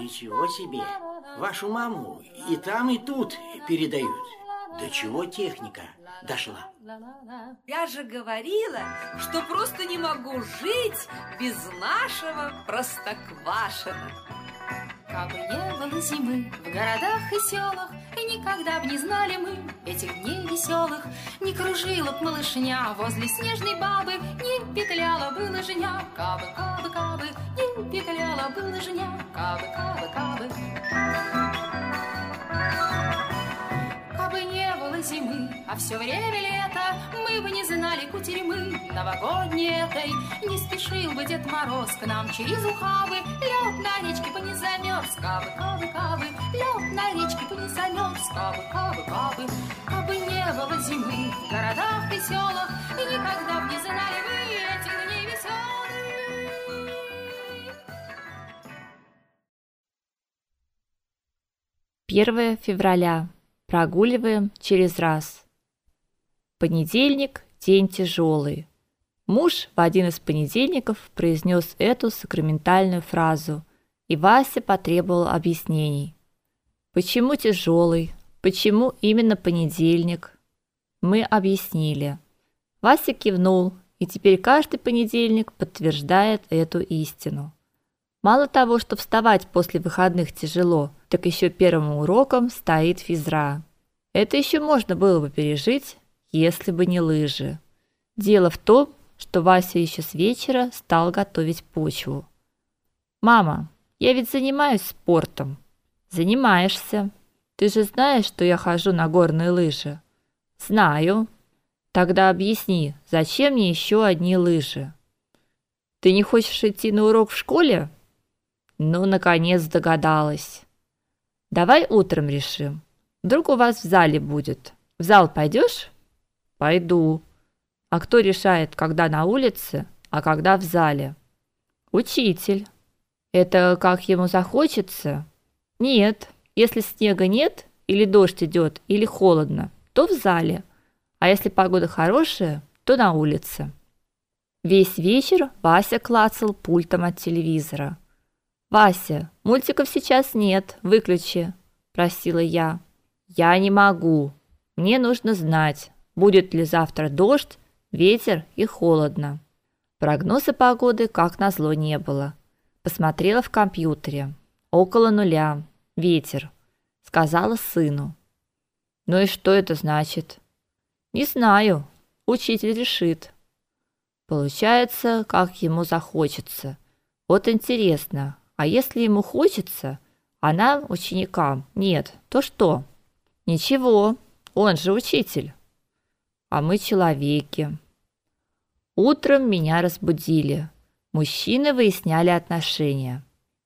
Ничего себе! Вашу маму и там, и тут передают. До чего техника дошла? Я же говорила, что просто не могу жить без нашего простоквашина. Кабы не было зимы в городах и селах, И никогда б не знали мы этих дней веселых, Не кружила б малышня возле снежной бабы, Не петляла бы лыжня, кабы, кабы, кабы, Не петляла бы лыжня, кабы, кабы, кабы. Кабы не было зимы, а все время лето, Мы бы не знали кутерьмы новогодней этой. Не спешил бы Дед Мороз к нам через ухабы, Лед на речке бы не замерз, кабы, кабы, кабы, Лед на речке бы не замерз, кабы, кабы, кабы. Кабы не было зимы в городах и селах, И никогда б не знали вы этих дней веселых. 1 февраля. Прогуливаем через раз. Понедельник день тяжелый. Муж в один из понедельников произнес эту сакраментальную фразу, и Вася потребовал объяснений. Почему тяжелый? Почему именно понедельник? Мы объяснили. Вася кивнул, и теперь каждый понедельник подтверждает эту истину. Мало того, что вставать после выходных тяжело, так еще первым уроком стоит физра. Это еще можно было бы пережить, если бы не лыжи. Дело в том, что Вася еще с вечера стал готовить почву. Мама, я ведь занимаюсь спортом. Занимаешься. Ты же знаешь, что я хожу на горные лыжи. Знаю. Тогда объясни, зачем мне еще одни лыжи? Ты не хочешь идти на урок в школе? Ну, наконец догадалась. Давай утром решим. Вдруг у вас в зале будет. В зал пойдешь? Пойду. А кто решает, когда на улице, а когда в зале? Учитель. Это как ему захочется? Нет. Если снега нет, или дождь идет, или холодно, то в зале. А если погода хорошая, то на улице. Весь вечер Вася клацал пультом от телевизора. Вася, мультиков сейчас нет, выключи, просила я. Я не могу. Мне нужно знать, будет ли завтра дождь, ветер и холодно. Прогноза погоды как назло не было. Посмотрела в компьютере. Около нуля. Ветер, сказала сыну. Ну и что это значит? Не знаю. Учитель решит. Получается, как ему захочется. Вот интересно, а если ему хочется, а нам, ученикам, нет, то что? Ничего, он же учитель. А мы человеки. Утром меня разбудили. Мужчины выясняли отношения.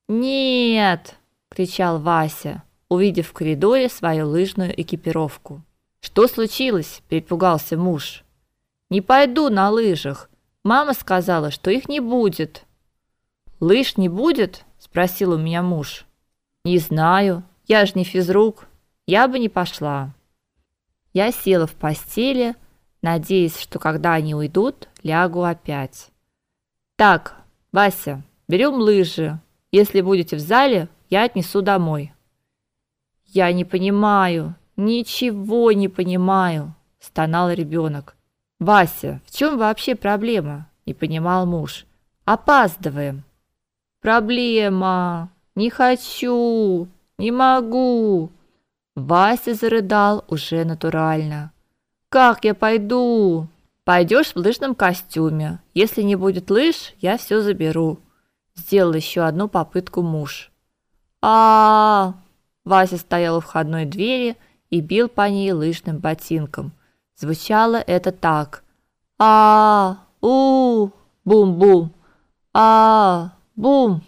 «Нет!» – кричал Вася, увидев в коридоре свою лыжную экипировку. «Что случилось?» – перепугался муж. «Не пойду на лыжах. Мама сказала, что их не будет». «Лыж не будет?» спросил у меня муж. Не знаю, я же не физрук. Я бы не пошла. Я села в постели, надеясь, что когда они уйдут, лягу опять. Так, Вася, берем лыжи. Если будете в зале, я отнесу домой. Я не понимаю, ничего не понимаю, стонал ребенок. Вася, в чем вообще проблема? не понимал муж. Опаздываем. Проблема. Не хочу. Не могу. Вася зарыдал уже натурально. Как я пойду? Пойдешь в лыжном костюме. Если не будет лыж, я все заберу. Сделал еще одну попытку муж. А, Вася стоял у входной двери и бил по ней лыжным ботинком. Звучало это так: а, у, бум-бум. -а Бум!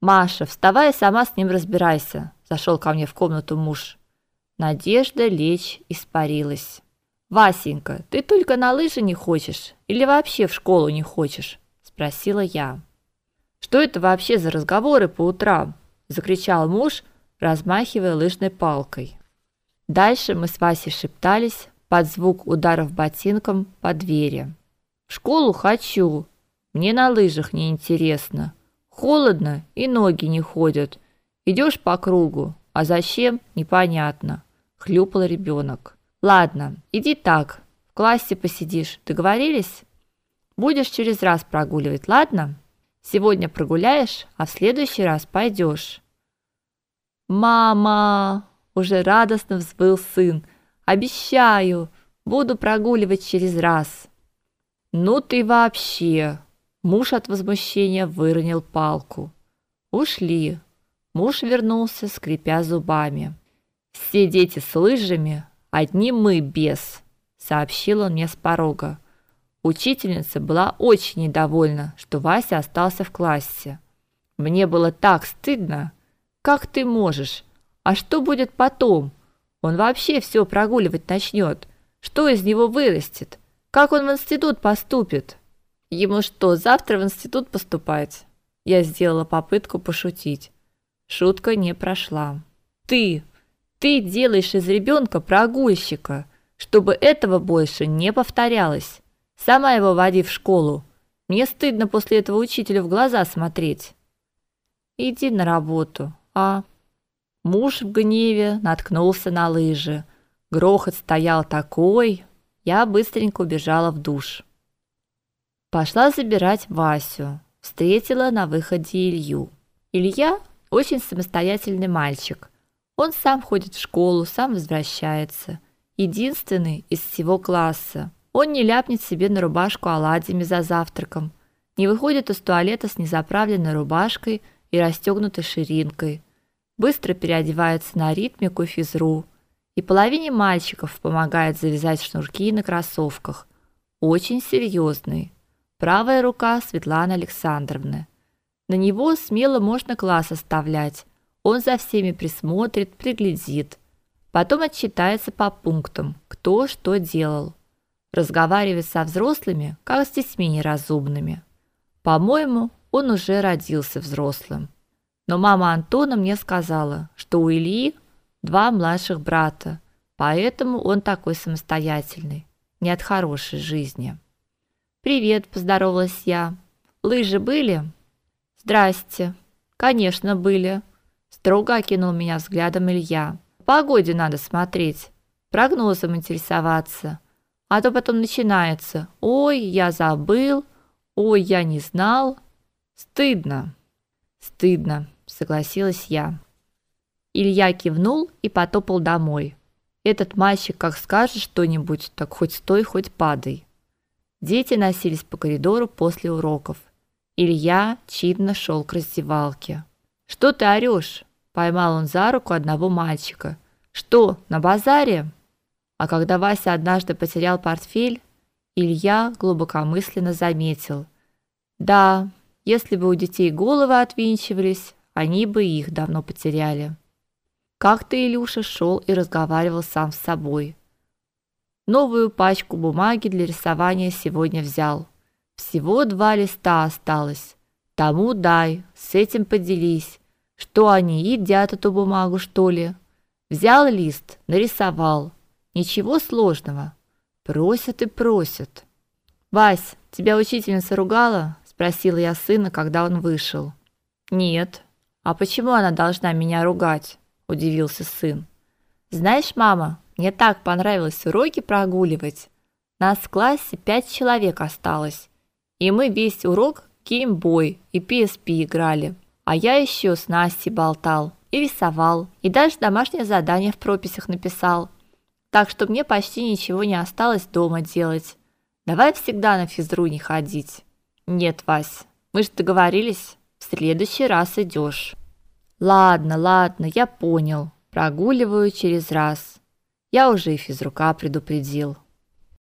Маша, вставай, сама с ним разбирайся, зашел ко мне в комнату муж. Надежда лечь испарилась. Васенька, ты только на лыжи не хочешь или вообще в школу не хочешь, спросила я. Что это вообще за разговоры по утрам? Закричал муж, размахивая лыжной палкой. Дальше мы с Васей шептались, под звук ударов ботинком по двери. В школу хочу. Мне на лыжах не интересно. Холодно и ноги не ходят. Идешь по кругу, а зачем непонятно. Хлюпал ребенок. Ладно, иди так. В классе посидишь. Договорились? Будешь через раз прогуливать, ладно? Сегодня прогуляешь, а в следующий раз пойдешь. Мама, уже радостно взвыл сын. Обещаю, буду прогуливать через раз. Ну ты вообще. Муж от возмущения выронил палку. Ушли. Муж вернулся, скрипя зубами. Все дети с лыжами, одни мы без, сообщил он мне с порога. Учительница была очень недовольна, что Вася остался в классе. Мне было так стыдно. Как ты можешь? А что будет потом? Он вообще все прогуливать начнет. Что из него вырастет? Как он в институт поступит? Ему что, завтра в институт поступать? Я сделала попытку пошутить. Шутка не прошла. Ты, ты делаешь из ребенка прогульщика, чтобы этого больше не повторялось. Сама его води в школу. Мне стыдно после этого учителю в глаза смотреть. Иди на работу, а? Муж в гневе наткнулся на лыжи. Грохот стоял такой, я быстренько убежала в душ. Пошла забирать Васю. Встретила на выходе Илью. Илья очень самостоятельный мальчик. Он сам ходит в школу, сам возвращается. Единственный из всего класса. Он не ляпнет себе на рубашку оладьями за завтраком, не выходит из туалета с незаправленной рубашкой и расстегнутой ширинкой. Быстро переодевается на ритмику физру. И половине мальчиков помогает завязать шнурки на кроссовках. Очень серьезный. Правая рука Светланы Александровны. На него смело можно класс оставлять. Он за всеми присмотрит, приглядит. Потом отчитается по пунктам, кто что делал разговаривать со взрослыми, как с детьми неразумными. По-моему, он уже родился взрослым. Но мама Антона мне сказала, что у Ильи два младших брата, поэтому он такой самостоятельный, не от хорошей жизни. Привет, поздоровалась я. Лыжи были? Здрасте. Конечно, были. Строго окинул меня взглядом Илья. Погоде надо смотреть, прогнозом интересоваться. А то потом начинается: "Ой, я забыл", "Ой, я не знал". Стыдно. Стыдно, согласилась я. Илья кивнул и потопал домой. Этот мальчик как скажет что-нибудь, так хоть стой, хоть падай. Дети носились по коридору после уроков. Илья чинно шел к раздевалке. Что ты орешь? поймал он за руку одного мальчика. Что, на базаре? А когда Вася однажды потерял портфель, Илья глубокомысленно заметил: "Да, если бы у детей головы отвинчивались, они бы их давно потеряли". Как-то Илюша шел и разговаривал сам с собой. Новую пачку бумаги для рисования сегодня взял. Всего два листа осталось. Тому дай, с этим поделись. Что они едят эту бумагу, что ли? Взял лист, нарисовал. Ничего сложного. Просят и просят. Вась, тебя учительница ругала? спросила я сына, когда он вышел. Нет. А почему она должна меня ругать? удивился сын. Знаешь, мама, мне так понравилось уроки прогуливать. Нас в классе пять человек осталось, и мы весь урок геймбой и PSP играли. А я еще с Настей болтал и рисовал, и даже домашнее задание в прописях написал так что мне почти ничего не осталось дома делать. Давай всегда на физру не ходить. Нет, Вась, мы же договорились, в следующий раз идешь. Ладно, ладно, я понял. Прогуливаю через раз. Я уже и физрука предупредил.